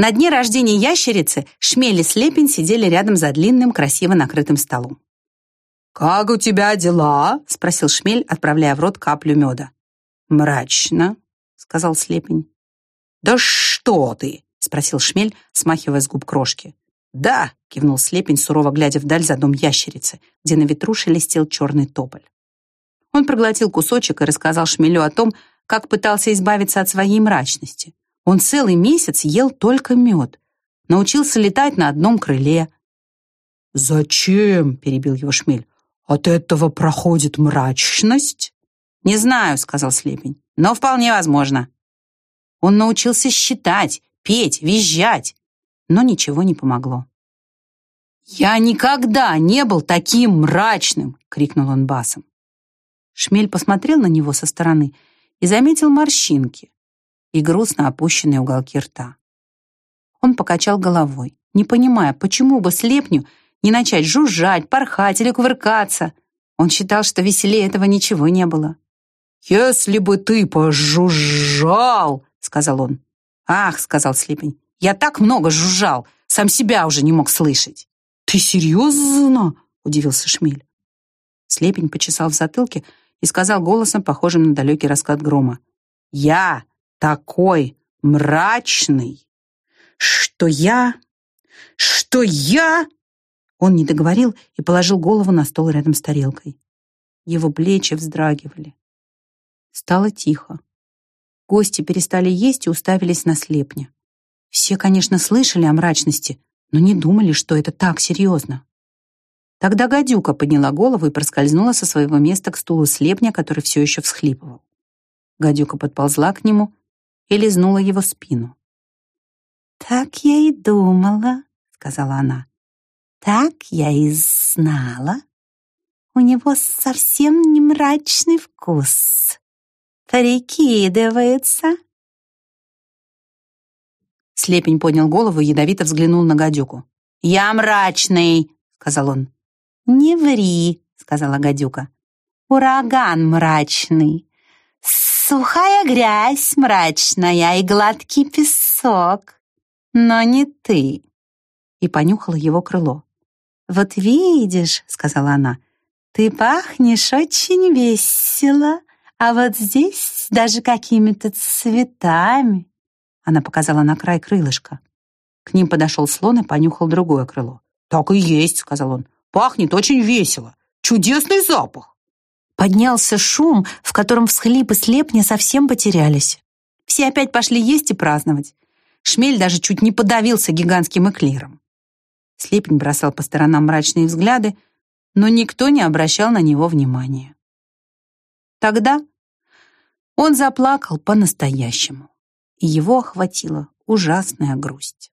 На дне рождения ящерицы Шмель и Слепень сидели рядом за длинным, красиво накрытым столом. «Как у тебя дела?» — спросил Шмель, отправляя в рот каплю меда. «Мрачно», — сказал Слепень. «Да что ты!» — спросил Шмель, смахивая с губ крошки. «Да», — кивнул Слепень, сурово глядя вдаль за дом ящерицы, где на ветру шелестел черный тополь. Он проглотил кусочек и рассказал Шмелю о том, как пытался избавиться от своей мрачности. Он целый месяц ел только мед, научился летать на одном крыле. «Зачем?» — перебил его Шмель. «От этого проходит мрачность?» «Не знаю», — сказал Слепень, — «но вполне возможно». Он научился считать, петь, визжать, но ничего не помогло. «Я никогда не был таким мрачным!» — крикнул он басом. Шмель посмотрел на него со стороны и заметил морщинки и грустно опущенные уголки рта. Он покачал головой, не понимая, почему бы слепню не начать жужжать, порхать или кувыркаться. Он считал, что веселее этого ничего не было. «Если бы ты пожужжал!» — сказал он. «Ах!» — сказал Слепень. «Я так много жужжал, сам себя уже не мог слышать». «Ты серьезно?» — удивился Шмель. Слепень почесал в затылке и сказал голосом, похожим на далекий раскат грома. «Я такой мрачный, что я... что я...» Он не договорил и положил голову на стол рядом с тарелкой. Его плечи вздрагивали. Стало тихо. Гости перестали есть и уставились на слепня. Все, конечно, слышали о мрачности, но не думали, что это так серьезно. Тогда гадюка подняла голову и проскользнула со своего места к стулу слепня, который все еще всхлипывал. Гадюка подползла к нему и лизнула его спину. «Так я и думала», — сказала она. «Так я и знала. У него совсем не мрачный вкус. Прикидывается». Слепень поднял голову и ядовито взглянул на гадюку. «Я мрачный», — сказал он. «Не ври», — сказала гадюка. «Ураган мрачный, сухая грязь мрачная и гладкий песок, но не ты». И понюхала его крыло. «Вот видишь», — сказала она, — «ты пахнешь очень весело, а вот здесь даже какими-то цветами». Она показала на край крылышка. К ним подошел слон и понюхал другое крыло. «Так и есть», — сказал он. Пахнет очень весело. Чудесный запах. Поднялся шум, в котором всхлипы слепни совсем потерялись. Все опять пошли есть и праздновать. Шмель даже чуть не подавился гигантским эклером. Слепень бросал по сторонам мрачные взгляды, но никто не обращал на него внимания. Тогда он заплакал по-настоящему, и его охватила ужасная грусть.